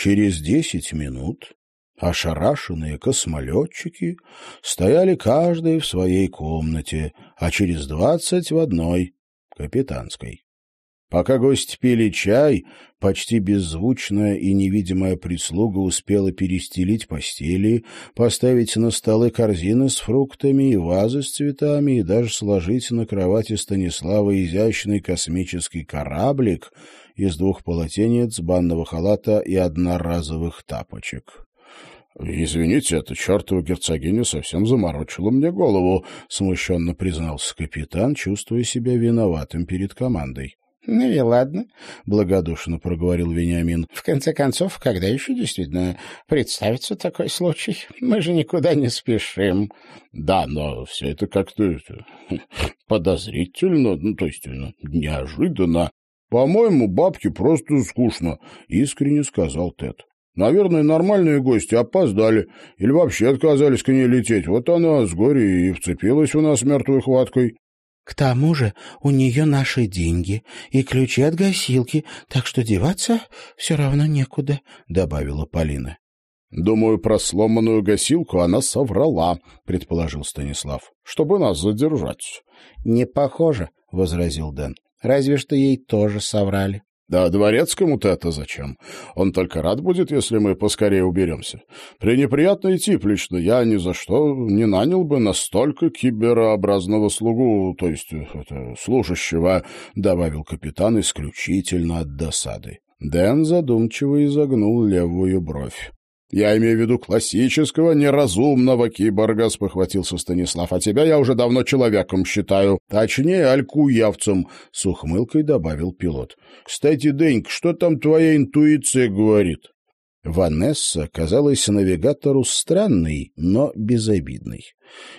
Через десять минут ошарашенные космолетчики стояли каждый в своей комнате, а через двадцать в одной — капитанской. Пока гости пили чай, почти беззвучная и невидимая прислуга успела перестелить постели, поставить на столы корзины с фруктами и вазы с цветами и даже сложить на кровати Станислава изящный космический кораблик из двух полотенец, банного халата и одноразовых тапочек. «Извините, эта чертова герцогиня совсем заморочила мне голову», — смущенно признался капитан, чувствуя себя виноватым перед командой. «Ну и ладно», — благодушно проговорил Вениамин. «В конце концов, когда еще действительно представится такой случай? Мы же никуда не спешим». «Да, но все это как-то подозрительно, ну, то есть ну, неожиданно. По-моему, бабке просто скучно», — искренне сказал Тед. Наверное, нормальные гости опоздали или вообще отказались к ней лететь. Вот она с горя и вцепилась у нас мертвой хваткой. К тому же у нее наши деньги и ключи от гасилки, так что деваться все равно некуда», — добавила Полина. «Думаю, про сломанную гасилку она соврала», — предположил Станислав, — «чтобы нас задержать». «Не похоже», — возразил Дэн. «Разве что ей тоже соврали». Да дворецкому-то это зачем? Он только рад будет, если мы поскорее уберемся. Пренеприятный тип лично. Я ни за что не нанял бы настолько киберообразного слугу, то есть это, служащего, — добавил капитан исключительно от досады. Дэн задумчиво изогнул левую бровь. «Я имею в виду классического неразумного киборга», — спохватился Станислав. «А тебя я уже давно человеком считаю. Точнее, алькуявцем», — с ухмылкой добавил пилот. «Кстати, Деньк, что там твоя интуиция говорит?» Ванесса казалась навигатору странной, но безобидной.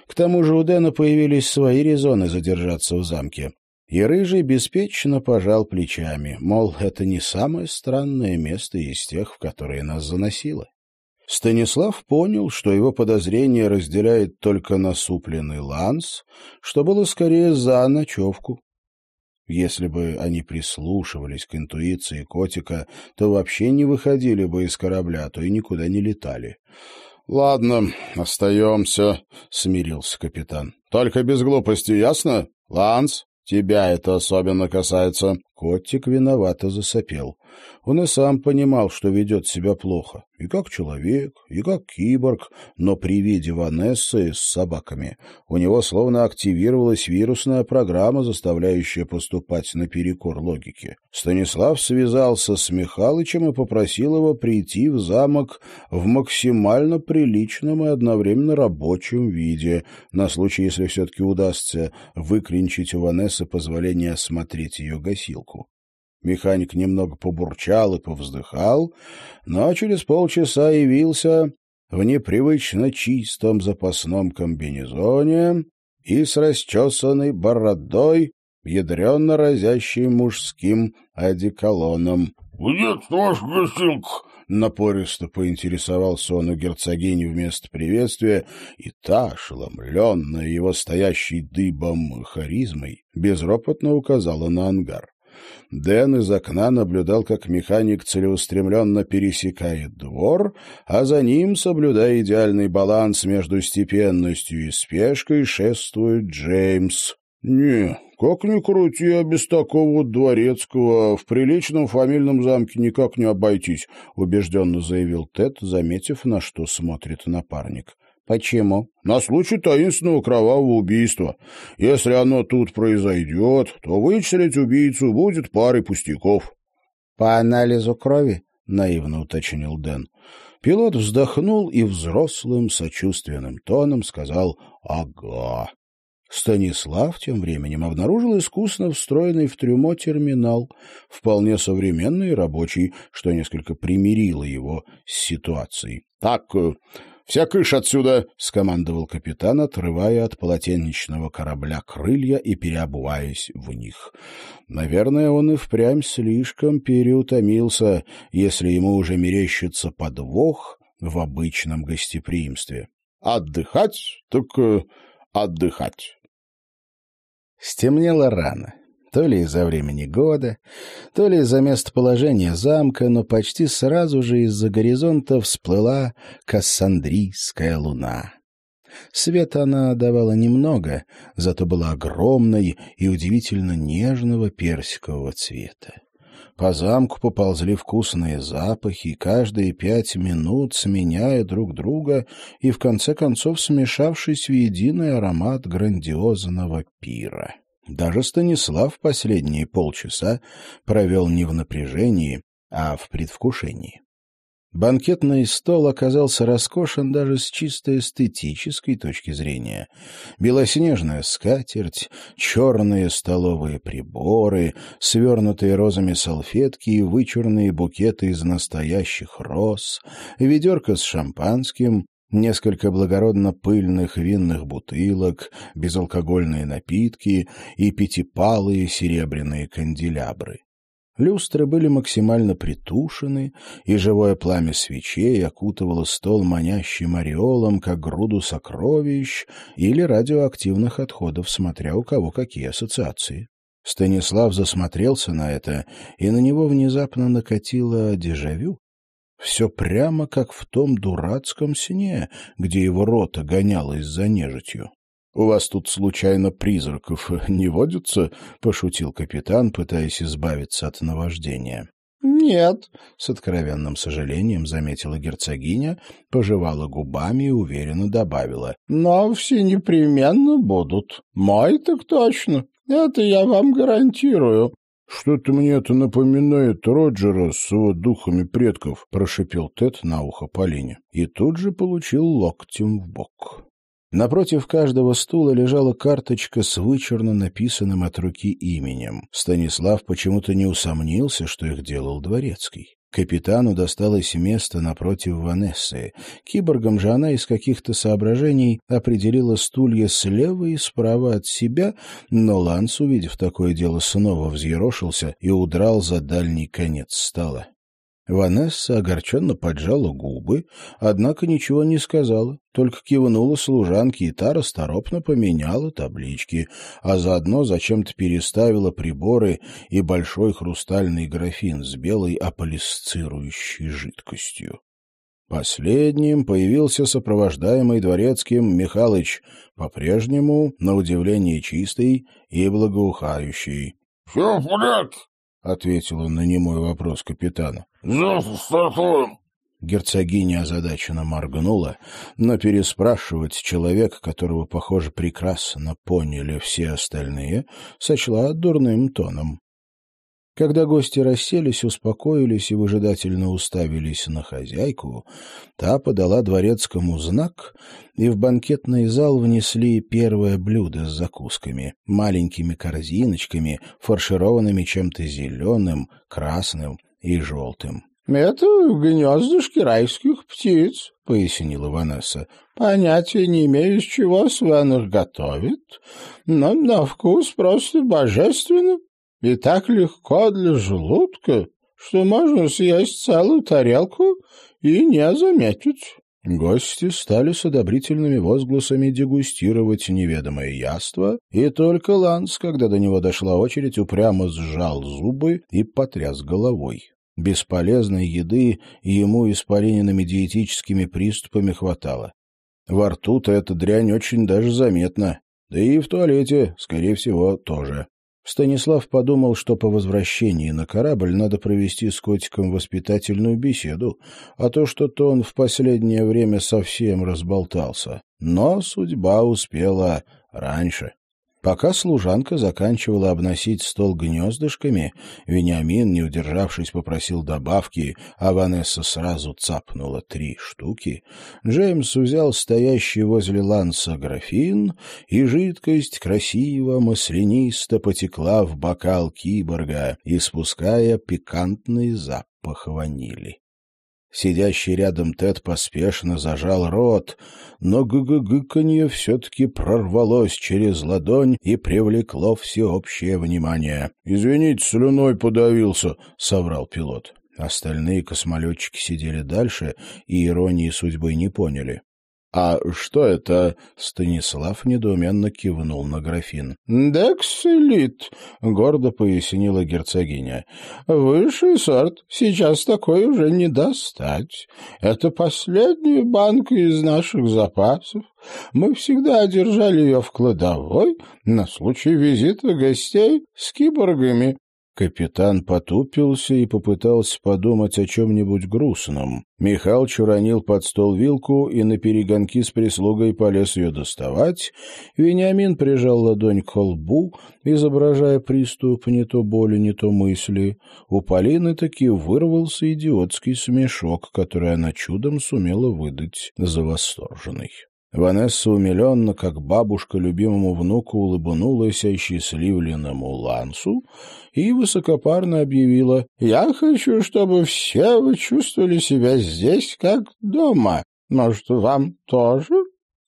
К тому же у Дэна появились свои резоны задержаться в замке. И Рыжий беспечно пожал плечами, мол, это не самое странное место из тех, в которые нас заносило. Станислав понял, что его подозрение разделяет только насупленный Ланс, что было скорее за ночевку. Если бы они прислушивались к интуиции котика, то вообще не выходили бы из корабля, а то и никуда не летали. — Ладно, остаемся, — смирился капитан. — Только без глупости, ясно? Ланс, тебя это особенно касается. Котик виновато засопел. Он и сам понимал, что ведет себя плохо. И как человек, и как киборг, но при виде Ванессы с собаками у него словно активировалась вирусная программа, заставляющая поступать наперекор логике. Станислав связался с Михалычем и попросил его прийти в замок в максимально приличном и одновременно рабочем виде, на случай, если все-таки удастся выклинчить у Ванессы позволение осмотреть ее гасилку. Механик немного побурчал и повздыхал, но через полчаса явился в непривычно чистом запасном комбинезоне и с расчесанной бородой, ядренно разящей мужским одеколоном. — Где ваш гостилка? — напористо поинтересовался он у герцогини вместо приветствия, и та, ошеломленная его стоящей дыбом харизмой, безропотно указала на ангар. Дэн из окна наблюдал, как механик целеустремленно пересекает двор, а за ним, соблюдая идеальный баланс между степенностью и спешкой, шествует Джеймс. «Не, как ни крути, а без такого дворецкого в приличном фамильном замке никак не обойтись», — убежденно заявил Тед, заметив, на что смотрит напарник. Почему? На случай таинственного кровавого убийства. Если оно тут произойдет, то вычислить убийцу будет парой пустяков. По анализу крови? Наивно уточнил Дэн. Пилот вздохнул и взрослым сочувственным тоном сказал «Ага». Станислав тем временем обнаружил искусно встроенный в трюмо терминал, вполне современный и рабочий, что несколько примирило его с ситуацией. «Так, «Вся кыш отсюда!» — скомандовал капитан, отрывая от полотенечного корабля крылья и переобуваясь в них. Наверное, он и впрямь слишком переутомился, если ему уже мерещится подвох в обычном гостеприимстве. «Отдыхать? Так э, отдыхать!» Стемнело рано. То ли из-за времени года, то ли из-за местоположения замка, но почти сразу же из-за горизонта всплыла Кассандрийская луна. Света она давала немного, зато была огромной и удивительно нежного персикового цвета. По замку поползли вкусные запахи, каждые пять минут сменяя друг друга и, в конце концов, смешавшись в единый аромат грандиозного пира. Даже Станислав последние полчаса провел не в напряжении, а в предвкушении. Банкетный стол оказался роскошен даже с чисто эстетической точки зрения. Белоснежная скатерть, черные столовые приборы, свернутые розами салфетки и вычурные букеты из настоящих роз, ведерко с шампанским, несколько благородно пыльных винных бутылок, безалкогольные напитки и пятипалые серебряные канделябры. Люстры были максимально притушены, и живое пламя свечей окутывало стол манящим ореолом, как груду сокровищ или радиоактивных отходов, смотря у кого какие ассоциации. Станислав засмотрелся на это, и на него внезапно накатило дежавю. Все прямо как в том дурацком сне, где его рота гонялась за нежитью. «У вас тут, случайно, призраков не водятся?» — пошутил капитан, пытаясь избавиться от наваждения. «Нет», — с откровенным сожалением заметила герцогиня, пожевала губами и уверенно добавила. «Но все непременно будут. Мой так точно. Это я вам гарантирую». «Что-то мне это напоминает Роджера с его духами предков», — прошипел Тед на ухо Полине. И тут же получил локтем в бок. Напротив каждого стула лежала карточка с вычурно написанным от руки именем. Станислав почему-то не усомнился, что их делал дворецкий. Капитану досталось место напротив Ванессы. Киборгам же она из каких-то соображений определила стулья слева и справа от себя, но Ланс, увидев такое дело, снова взъерошился и удрал за дальний конец стола. Ванесса огорченно поджала губы, однако ничего не сказала, только кивнула служанке, и та расторопно поменяла таблички, а заодно зачем-то переставила приборы и большой хрустальный графин с белой аполисцирующей жидкостью. Последним появился сопровождаемый дворецким Михалыч, по-прежнему, на удивление, чистый и благоухающий. — Все в порядке, — ответил он на немой вопрос капитана. — Завтра стартуем. Герцогиня озадаченно моргнула, но переспрашивать человека, которого, похоже, прекрасно поняли все остальные, сочла дурным тоном. Когда гости расселись, успокоились и выжидательно уставились на хозяйку, та подала дворецкому знак, и в банкетный зал внесли первое блюдо с закусками, маленькими корзиночками, фаршированными чем-то зеленым, красным и желтым. — Это гнездышки райских птиц, — пояснила Ванесса. — Понятия не имею, из чего Свен их готовит, но на вкус просто божественно и так легко для желудка, что можно съесть целую тарелку и не заметить. Гости стали с одобрительными возгласами дегустировать неведомое яство, и только Ланс, когда до него дошла очередь, упрямо сжал зубы и потряс головой. Бесполезной еды ему испаренными диетическими приступами хватало. Во рту-то эта дрянь очень даже заметна, да и в туалете, скорее всего, тоже. Станислав подумал, что по возвращении на корабль надо провести с котиком воспитательную беседу, а то что-то он в последнее время совсем разболтался. Но судьба успела раньше. Пока служанка заканчивала обносить стол гнездышками, Вениамин, не удержавшись, попросил добавки, а Ванесса сразу цапнула три штуки. Джеймс взял стоящий возле ланса графин, и жидкость красиво, маслянисто потекла в бокал киборга, испуская пикантный запах ванили. Сидящий рядом Тед поспешно зажал рот, но гы-гы-гыканье все-таки прорвалось через ладонь и привлекло всеобщее внимание. — Извините, слюной подавился, — соврал пилот. Остальные космолетчики сидели дальше и иронии судьбы не поняли. «А что это?» — Станислав недоуменно кивнул на графин. «Декселит», — гордо пояснила герцогиня. «Высший сорт. Сейчас такой уже не достать. Это последняя банка из наших запасов. Мы всегда держали ее в кладовой на случай визита гостей с киборгами. Капитан потупился и попытался подумать о чем-нибудь грустном. Михалыч уронил под стол вилку и на перегонки с прислугой полез ее доставать. Вениамин прижал ладонь к лбу, изображая приступ не то боли, не то мысли. У Полины таки вырвался идиотский смешок, который она чудом сумела выдать за восторженный. Ванесса умиленно, как бабушка любимому внуку, улыбнулась осчастливленному Лансу и высокопарно объявила «Я хочу, чтобы все вы чувствовали себя здесь, как дома. Может, вам тоже?»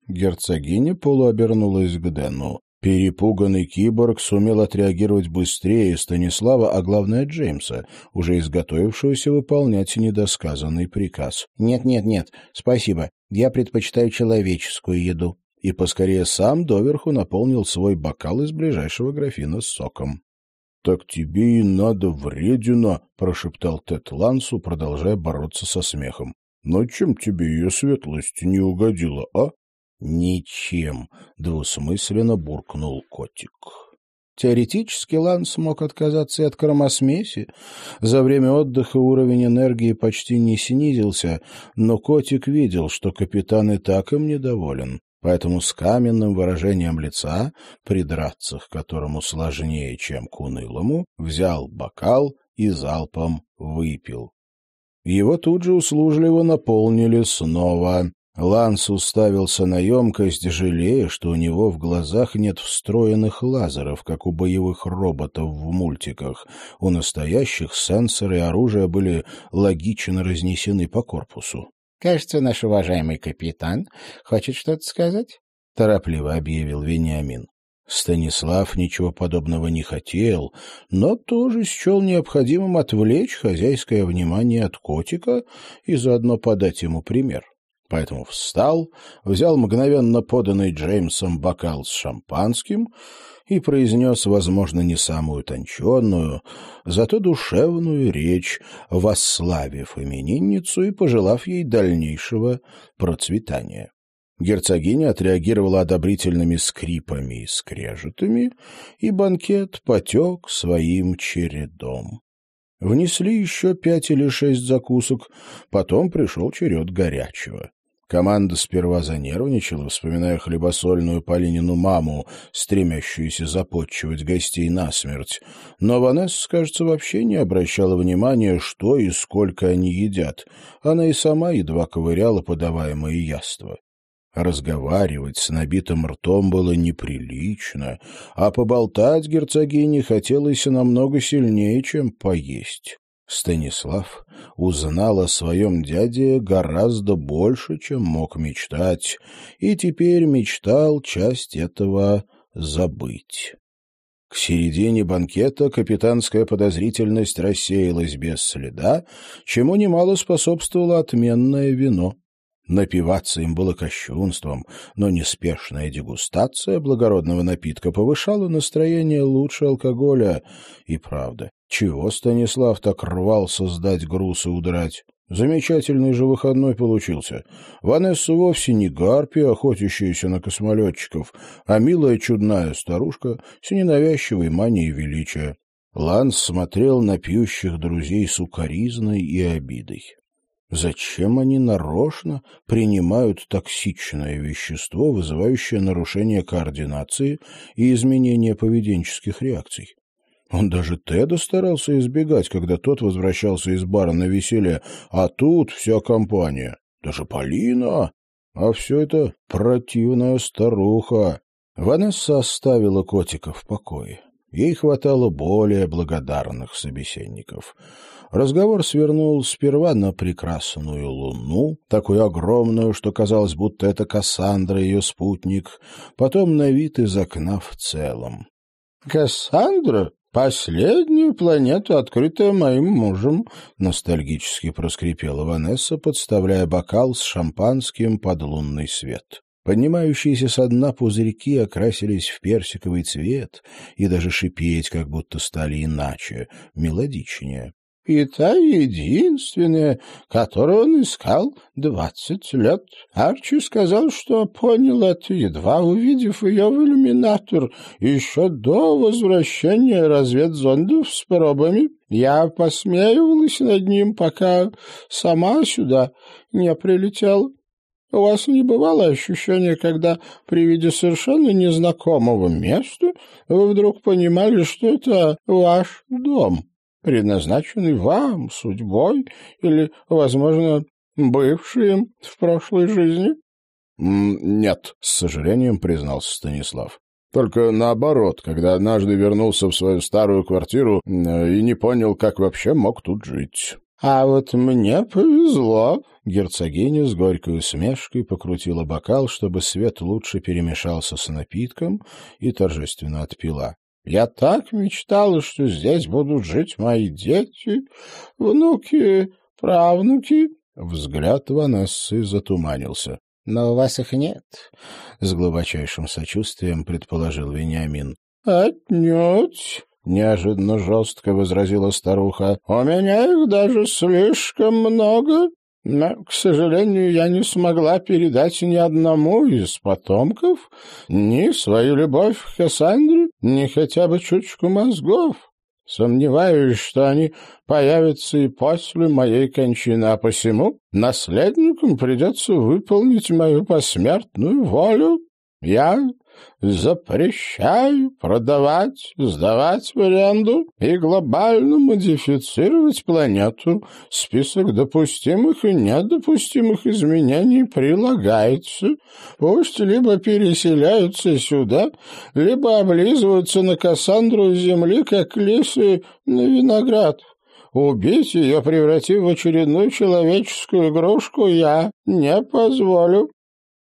Герцогиня полуобернулась к Дэну. Перепуганный киборг сумел отреагировать быстрее Станислава, а главное Джеймса, уже изготовившегося выполнять недосказанный приказ. «Нет-нет-нет, спасибо. Я предпочитаю человеческую еду». И поскорее сам доверху наполнил свой бокал из ближайшего графина с соком. — Так тебе и надо, вредина, — прошептал Тед Лансу, продолжая бороться со смехом. — Но чем тебе ее светлость не угодила, а? «Ничем», — двусмысленно буркнул котик. Теоретически Ланс мог отказаться и от кромосмеси. За время отдыха уровень энергии почти не снизился, но котик видел, что капитан и так им недоволен. Поэтому с каменным выражением лица, придраться к которому сложнее, чем к унылому, взял бокал и залпом выпил. Его тут же услужливо наполнили снова. Ланс уставился на емкость, жалея, что у него в глазах нет встроенных лазеров, как у боевых роботов в мультиках. У настоящих сенсоры и оружия были логично разнесены по корпусу. — Кажется, наш уважаемый капитан хочет что-то сказать, — торопливо объявил Вениамин. Станислав ничего подобного не хотел, но тоже счел необходимым отвлечь хозяйское внимание от котика и заодно подать ему пример поэтому встал, взял мгновенно поданный Джеймсом бокал с шампанским и произнес, возможно, не самую утонченную, зато душевную речь, восславив именинницу и пожелав ей дальнейшего процветания. Герцогиня отреагировала одобрительными скрипами и скрежетами, и банкет потек своим чередом. Внесли еще пять или шесть закусок, потом пришел черед горячего. Команда сперва занервничала, вспоминая хлебосольную Полинину маму, стремящуюся запотчевать гостей насмерть. Но Ванесса, кажется, вообще не обращала внимания, что и сколько они едят. Она и сама едва ковыряла подаваемые яства. Разговаривать с набитым ртом было неприлично, а поболтать герцогине хотелось намного сильнее, чем поесть. Станислав узнал о своем дяде гораздо больше, чем мог мечтать, и теперь мечтал часть этого забыть. К середине банкета капитанская подозрительность рассеялась без следа, чему немало способствовало отменное вино. Напиваться им было кощунством, но неспешная дегустация благородного напитка повышала настроение лучше алкоголя. И правда, чего Станислав так рвался сдать груз и удрать? Замечательный же выходной получился. Ванесса вовсе не гарпия, охотящаяся на космолетчиков, а милая чудная старушка с ненавязчивой манией величия. Ланс смотрел на пьющих друзей с укоризной и обидой. Зачем они нарочно принимают токсичное вещество, вызывающее нарушение координации и изменение поведенческих реакций? Он даже Теда старался избегать, когда тот возвращался из бара на веселье, а тут вся компания, даже Полина, а все это противная старуха. Ванесса оставила котика в покое. Ей хватало более благодарных собеседников. Разговор свернул сперва на прекрасную луну, такую огромную, что казалось, будто это Кассандра, ее спутник, потом на вид из окна в целом. — Кассандра? Последняя планета, открытая моим мужем, — ностальгически проскрипела Ванесса, подставляя бокал с шампанским под лунный свет. Поднимающиеся со дна пузырьки окрасились в персиковый цвет и даже шипеть как будто стали иначе, мелодичнее. И та единственная, которую он искал двадцать лет. Арчи сказал, что понял это, едва увидев ее в иллюминатор, еще до возвращения разведзондов с пробами. Я посмеивалась над ним, пока сама сюда не прилетела. У вас не бывало ощущения, когда при виде совершенно незнакомого места вы вдруг понимали, что это ваш дом, предназначенный вам судьбой или, возможно, бывший им в прошлой жизни? — Нет, — с сожалением признался Станислав. Только наоборот, когда однажды вернулся в свою старую квартиру э, и не понял, как вообще мог тут жить. А вот мне повезло. Герцогиня с горькой усмешкой покрутила бокал, чтобы свет лучше перемешался с напитком, и торжественно отпила. Я так мечтала, что здесь будут жить мои дети, внуки, правнуки. Взгляд Ванессы затуманился. — Но у вас их нет, — с глубочайшим сочувствием предположил Вениамин. — Отнюдь. — неожиданно жестко возразила старуха. — У меня их даже слишком много, но, к сожалению, я не смогла передать ни одному из потомков ни свою любовь к Кассандре, ни хотя бы чуточку мозгов. Сомневаюсь, что они появятся и после моей кончины, а посему наследникам придется выполнить мою посмертную волю. Я запрещаю продавать, сдавать в аренду и глобально модифицировать планету. Список допустимых и недопустимых изменений прилагается. Пусть либо переселяются сюда, либо облизываются на Кассандру земли, как лисы на виноград. Убить ее, превратив в очередную человеческую игрушку, я не позволю.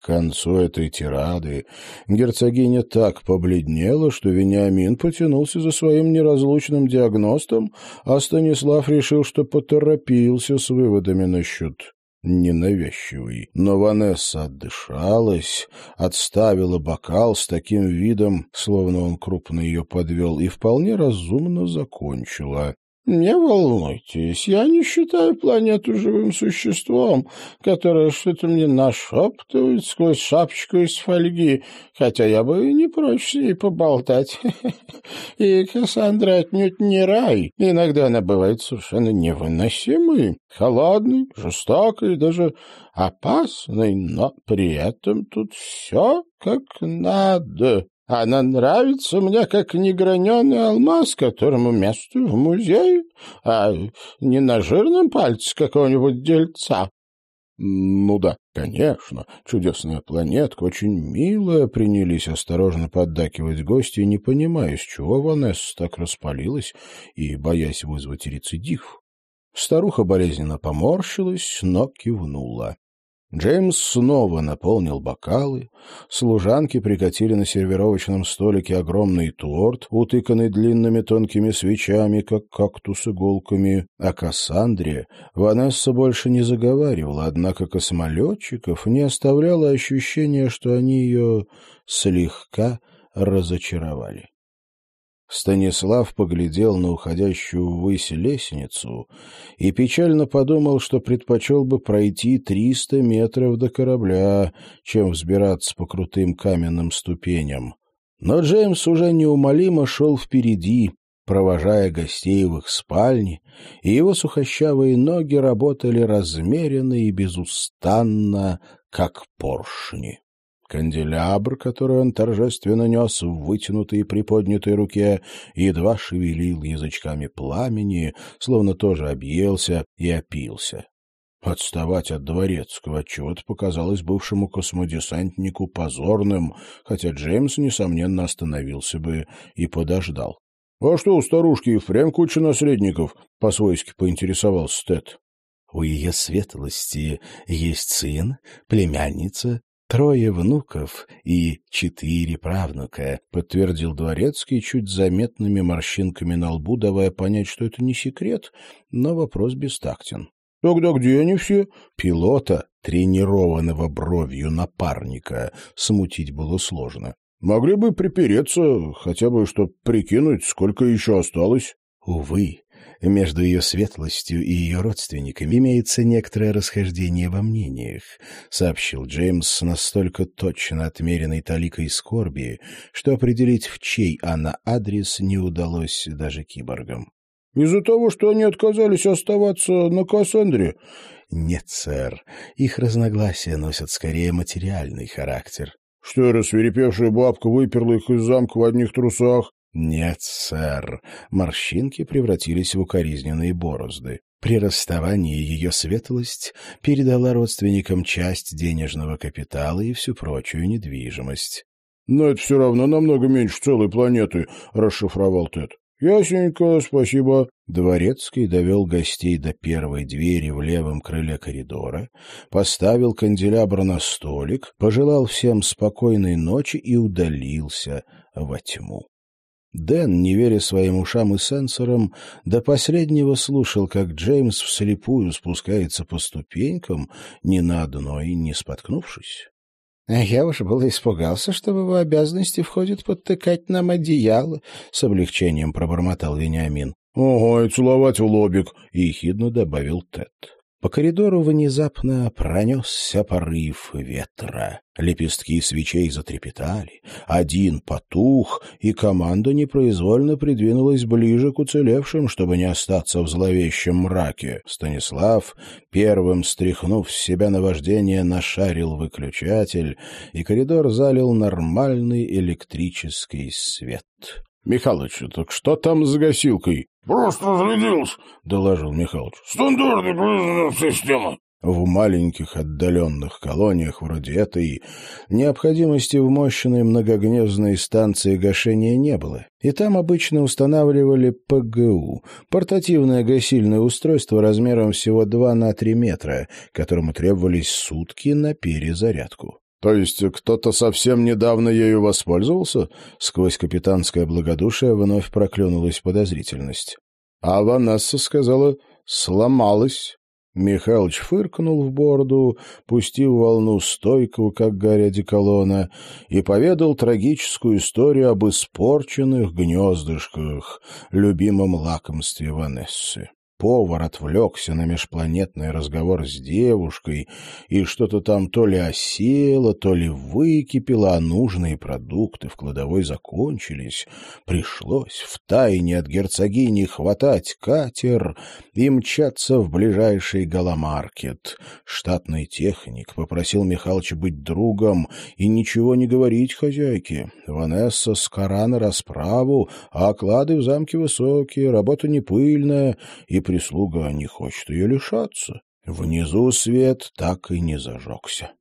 К концу этой тирады герцогиня так побледнела, что Вениамин потянулся за своим неразлучным диагностом, а Станислав решил, что поторопился с выводами насчет ненавязчивый. Но Ванесса отдышалась, отставила бокал с таким видом, словно он крупно ее подвел, и вполне разумно закончила. Не волнуйтесь, я не считаю планету живым существом, которое что-то мне нашептывает сквозь шапочку из фольги, хотя я бы не прочь с ней поболтать. И Кассандра отнюдь не рай. Иногда она бывает совершенно невыносимой, холодной, жестокой, даже опасной, но при этом тут все как надо. Она нравится мне, как неграненый алмаз, которому место в музее, а не на жирном пальце какого-нибудь дельца. Ну да, конечно, чудесная планетка, очень милая, принялись осторожно поддакивать гости, не понимая, с чего Ванесса так распалилась и боясь вызвать рецидив. Старуха болезненно поморщилась, но кивнула. Джеймс снова наполнил бокалы. Служанки прикатили на сервировочном столике огромный торт, утыканный длинными тонкими свечами, как кактус иголками. О Кассандре Ванесса больше не заговаривала, однако космолетчиков не оставляло ощущения, что они ее слегка разочаровали. Станислав поглядел на уходящую ввысь лестницу и печально подумал, что предпочел бы пройти триста метров до корабля, чем взбираться по крутым каменным ступеням. Но Джеймс уже неумолимо шел впереди, провожая гостей в их спальне, и его сухощавые ноги работали размеренно и безустанно, как поршни. Канделябр, который он торжественно нес в вытянутой и приподнятой руке, едва шевелил язычками пламени, словно тоже объелся и опился. Отставать от дворецкого отчего-то показалось бывшему космодесантнику позорным, хотя Джеймс, несомненно, остановился бы и подождал. — А что у старушки и куча наследников? — по-свойски поинтересовался Стэд. — У ее светлости есть сын, племянница Трое внуков и четыре правнука, подтвердил Дворецкий чуть заметными морщинками на лбу, давая понять, что это не секрет, но вопрос бестактен. Тогда где они все? Пилота, тренированного бровью напарника, смутить было сложно. Могли бы припереться, хотя бы, чтоб прикинуть, сколько еще осталось. Увы, между ее светлостью и ее родственниками имеется некоторое расхождение во мнениях, сообщил Джеймс настолько точно отмеренной таликой скорби, что определить, в чей она адрес, не удалось даже киборгам. Из-за того, что они отказались оставаться на Кассандре? Нет, сэр. Их разногласия носят скорее материальный характер. Что, рассверепевшая бабка выперла их из замка в одних трусах? Нет, сэр. Морщинки превратились в укоризненные борозды. При расставании ее светлость передала родственникам часть денежного капитала и всю прочую недвижимость. — Но это все равно намного меньше целой планеты, — расшифровал Тед. — Ясненько, спасибо. Дворецкий довел гостей до первой двери в левом крыле коридора, поставил канделябр на столик, пожелал всем спокойной ночи и удалился во тьму. Дэн, не веря своим ушам и сенсорам, до последнего слушал, как Джеймс вслепую спускается по ступенькам, ни на одной не споткнувшись. — Я уж было испугался, что в его обязанности входит подтыкать нам одеяло, — с облегчением пробормотал Вениамин. — Ого, и целовать в лобик, — ехидно добавил Тед. По коридору внезапно пронесся порыв ветра. Лепестки свечей затрепетали, один потух, и команда непроизвольно придвинулась ближе к уцелевшим, чтобы не остаться в зловещем мраке. Станислав, первым стряхнув с себя наваждение, нашарил выключатель, и коридор залил нормальный электрический свет. — Михалыч, так что там с гасилкой? — Просто разрядился, — доложил Михалыч. — Стандартная производственная система. В маленьких отдаленных колониях вроде этой необходимости в мощной многогнездной станции гашения не было, и там обычно устанавливали ПГУ — портативное гасильное устройство размером всего 2 на 3 метра, которому требовались сутки на перезарядку. То есть кто-то совсем недавно ею воспользовался? Сквозь капитанское благодушие вновь проклюнулась подозрительность. А Ванесса сказала «сломалась». Михалыч фыркнул в бороду, пустив волну стойкого, как горя деколона, и поведал трагическую историю об испорченных гнездышках, любимом лакомстве Ванессы повар отвлекся на межпланетный разговор с девушкой, и что-то там то ли осело, то ли выкипело, а нужные продукты в кладовой закончились. Пришлось втайне от герцогини хватать катер и мчаться в ближайший галамаркет. Штатный техник попросил Михалыча быть другом и ничего не говорить хозяйке. Ванесса с на расправу, а оклады в замке высокие, работа не пыльная, и прислуга не хочет ее лишаться. Внизу свет так и не зажегся.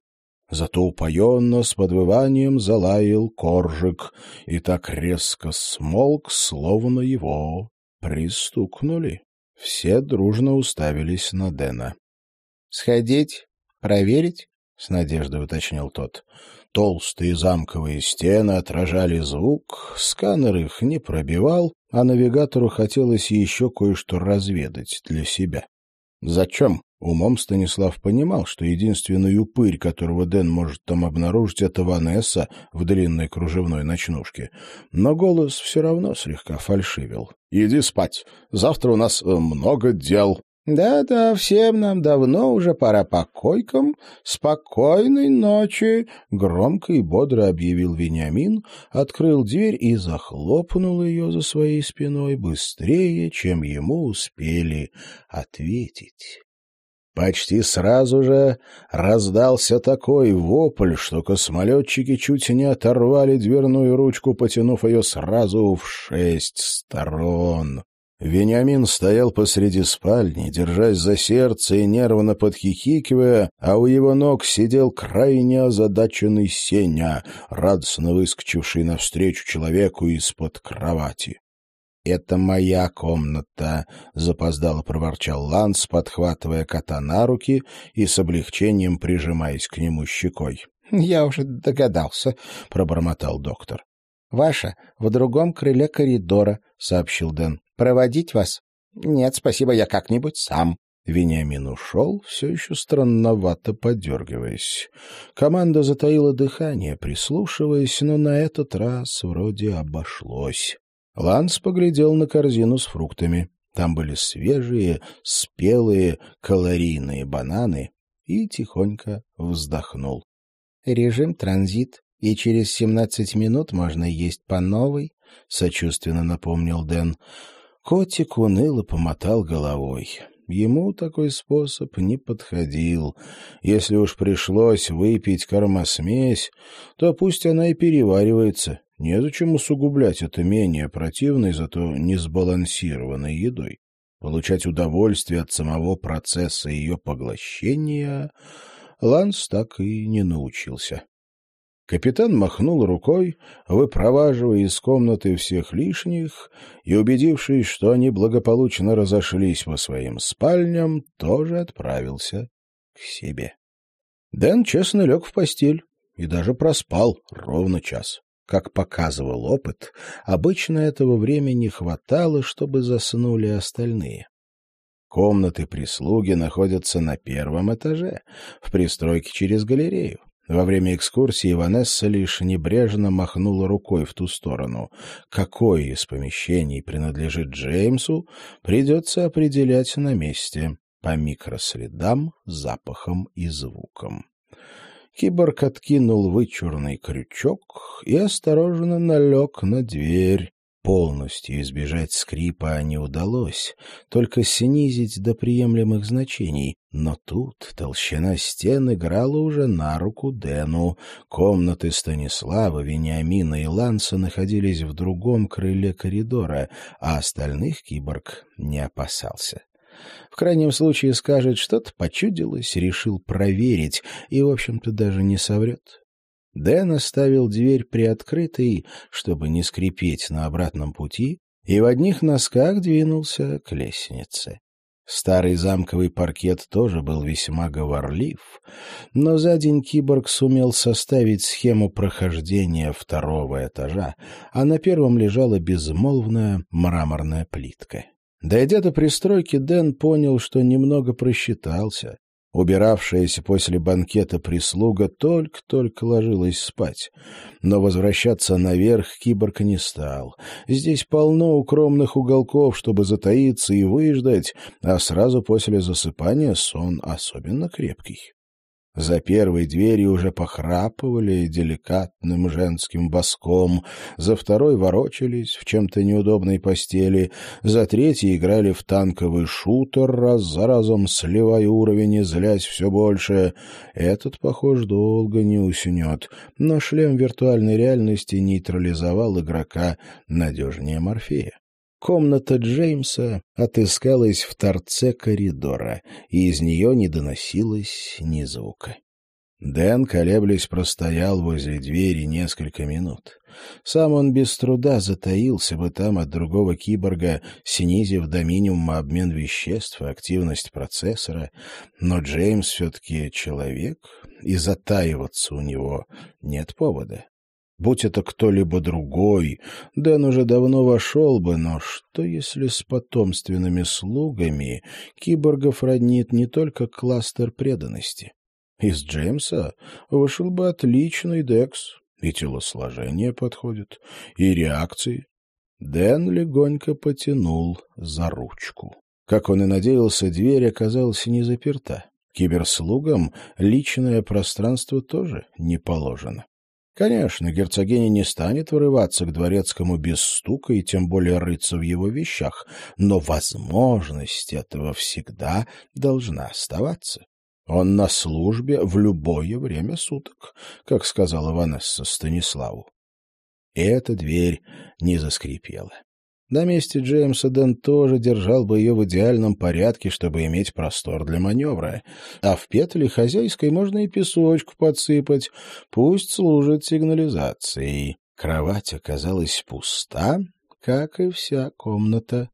Зато упоенно с подвыванием залаял коржик и так резко смолк, словно его пристукнули. Все дружно уставились на Дэна. — Сходить? Проверить? — с надеждой уточнил тот. Толстые замковые стены отражали звук, сканер их не пробивал, а навигатору хотелось еще кое-что разведать для себя. Зачем? Умом Станислав понимал, что единственный упырь, которого Дэн может там обнаружить, это Ванесса в длинной кружевной ночнушке. Но голос все равно слегка фальшивил. — Иди спать. Завтра у нас э, много дел. «Да-да, всем нам давно уже пора по койкам. Спокойной ночи!» — громко и бодро объявил Вениамин, открыл дверь и захлопнул ее за своей спиной быстрее, чем ему успели ответить. Почти сразу же раздался такой вопль, что космолетчики чуть не оторвали дверную ручку, потянув ее сразу в шесть сторон. Вениамин стоял посреди спальни, держась за сердце и нервно подхихикивая, а у его ног сидел крайне озадаченный Сеня, радостно выскочивший навстречу человеку из-под кровати. «Это моя комната», — запоздало проворчал Ланс, подхватывая кота на руки и с облегчением прижимаясь к нему щекой. Я уже догадался, — пробормотал доктор. — Ваша в другом крыле коридора, — сообщил Дэн. — Проводить вас? — Нет, спасибо, я как-нибудь сам. Вениамин ушел, все еще странновато подергиваясь. Команда затаила дыхание, прислушиваясь, но на этот раз вроде обошлось. Ланс поглядел на корзину с фруктами. Там были свежие, спелые, калорийные бананы и тихонько вздохнул. «Режим транзит, и через семнадцать минут можно есть по новой», — сочувственно напомнил Дэн. Котик уныло помотал головой. Ему такой способ не подходил. Если уж пришлось выпить кормосмесь, то пусть она и переваривается. Незачем усугублять это менее противной, зато несбалансированной едой. Получать удовольствие от самого процесса ее поглощения Ланс так и не научился. Капитан махнул рукой, выпроваживая из комнаты всех лишних, и, убедившись, что они благополучно разошлись по своим спальням, тоже отправился к себе. Дэн честно лег в постель и даже проспал ровно час. Как показывал опыт, обычно этого времени хватало, чтобы заснули остальные. Комнаты прислуги находятся на первом этаже, в пристройке через галерею. Во время экскурсии Ванесса лишь небрежно махнула рукой в ту сторону. Какое из помещений принадлежит Джеймсу, придется определять на месте, по микроследам, запахам и звукам. Киборг откинул вычурный крючок и осторожно налег на дверь. Полностью избежать скрипа не удалось, только снизить до приемлемых значений. Но тут толщина стен играла уже на руку Дэну. Комнаты Станислава, Вениамина и Ланса находились в другом крыле коридора, а остальных киборг не опасался. В крайнем случае скажет, что-то почудилось, решил проверить и, в общем-то, даже не соврет. Дэн оставил дверь приоткрытой, чтобы не скрипеть на обратном пути, и в одних носках двинулся к лестнице. Старый замковый паркет тоже был весьма говорлив, но за день киборг сумел составить схему прохождения второго этажа, а на первом лежала безмолвная мраморная плитка. Дойдя до пристройки, Дэн понял, что немного просчитался. Убиравшаяся после банкета прислуга только-только ложилась спать. Но возвращаться наверх киборг не стал. Здесь полно укромных уголков, чтобы затаиться и выждать, а сразу после засыпания сон особенно крепкий. За первой дверью уже похрапывали деликатным женским боском, за второй ворочались в чем-то неудобной постели, за третьей играли в танковый шутер, раз за разом сливая уровень и злясь все больше. Этот, похож, долго не уснет, но шлем виртуальной реальности нейтрализовал игрока надежнее Морфея. Комната Джеймса отыскалась в торце коридора, и из нее не доносилось ни звука. Дэн, колеблясь, простоял возле двери несколько минут. Сам он без труда затаился бы там от другого киборга, снизив до минимума обмен веществ и активность процессора, но Джеймс все-таки человек, и затаиваться у него нет повода. Будь это кто-либо другой, Дэн уже давно вошел бы, но что если с потомственными слугами киборгов роднит не только кластер преданности? Из Джеймса вышел бы отличный Декс, и телосложение подходит, и реакции. Дэн легонько потянул за ручку. Как он и надеялся, дверь оказалась не заперта. Киберслугам личное пространство тоже не положено. Конечно, герцогиня не станет вырываться к дворецкому без стука и тем более рыться в его вещах, но возможность этого всегда должна оставаться. Он на службе в любое время суток, как сказала Ванесса Станиславу. И эта дверь не заскрипела. На месте Джеймса Дэн тоже держал бы ее в идеальном порядке, чтобы иметь простор для маневра. А в петле хозяйской можно и песочку подсыпать, пусть служит сигнализацией. Кровать оказалась пуста, как и вся комната.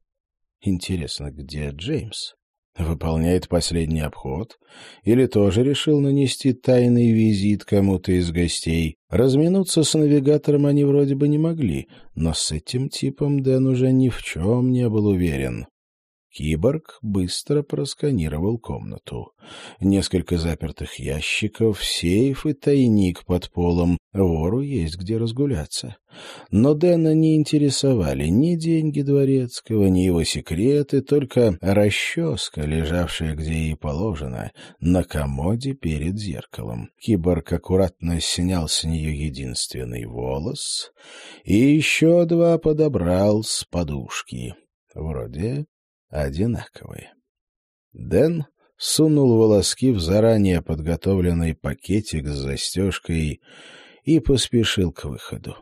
Интересно, где Джеймс? Выполняет последний обход? Или тоже решил нанести тайный визит кому-то из гостей? Разминуться с навигатором они вроде бы не могли, но с этим типом Дэн уже ни в чем не был уверен. Киборг быстро просканировал комнату. Несколько запертых ящиков, сейф и тайник под полом. Вору есть где разгуляться. Но Дэна не интересовали ни деньги Дворецкого, ни его секреты, только расческа, лежавшая где ей положено, на комоде перед зеркалом. Киборг аккуратно снял с нее единственный волос и еще два подобрал с подушки. Вроде одинаковые. Дэн сунул волоски в заранее подготовленный пакетик с застежкой и поспешил к выходу.